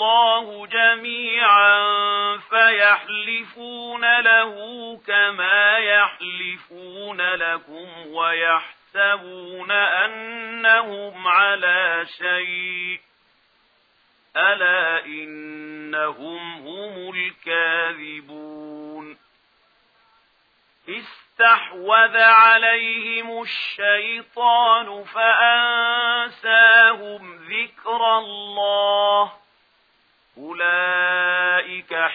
الله جميعا فيحلفون له كما يحلفون لكم ويحسبون أنهم على شيء ألا إنهم هم الكاذبون استحوذ عليهم الشيطان فأنسى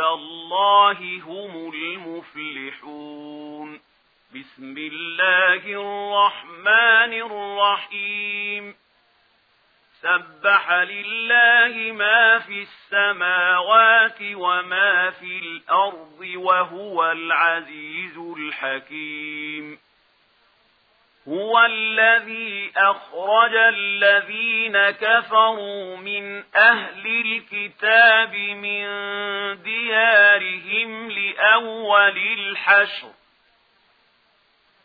عِندَ اللَّهِ هُمُ الْمُفْلِحُونَ. بسم الله الرحمن الرحيم. سبح لله ما في السماوات وما في الأرض وهو العزيز الحكيم. هو الذي أخرج الذين كفروا من أهل الكتاب من ديارهم لأول الحشر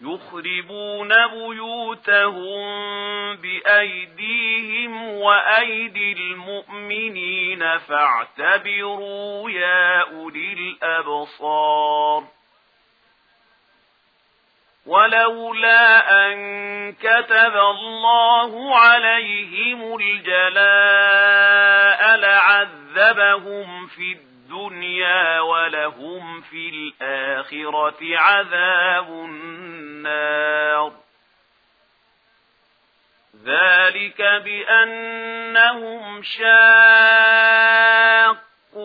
يخربون بيوتهم بأيديهم وأيدي المؤمنين فاعتبروا يا أولي الأبصار ولولا أن كتب الله عليهم الجلاء لعذبهم في الدنيا ولهم في الآخرة عذاب النار. ذلك بأنهم شاقوا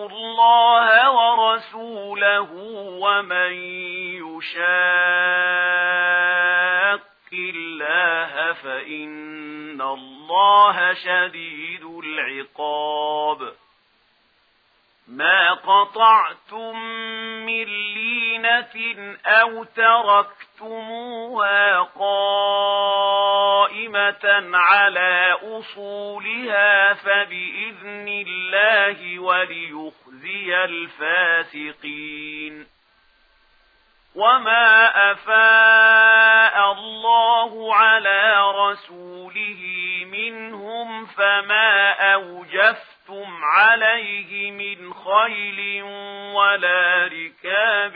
الله ورسوله ومن يشاق الله فإن الله شديد العقاب. ما قطعتم من لينة أو تركتم تركتموها قائمة على أصولها فبإذن الله وليخزي الفاسقين وما أفاء الله على رسوله منهم فما أوجفتم عليه من خيل ولا ركاب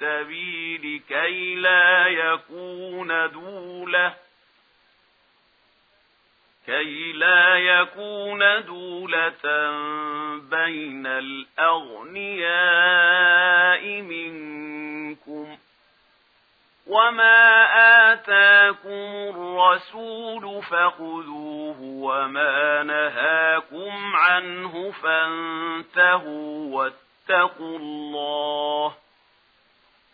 السبيل كي لا يكون دولة. كي لا يكون دولة بين الأغنياء منكم. وما آتاكم الرسول فخذوه وما نهاكم عنه فانتهوا واتقوا الله.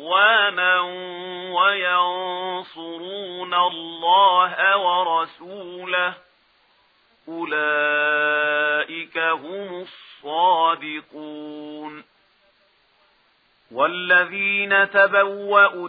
أَكْوَامًا وَيَنصُرُونَ اللَّهَ وَرَسُولَهُ. أُولَئِكَ هُمُ الصَّادِقُونَ. وَالَّذِينَ تَبَوَّأُوا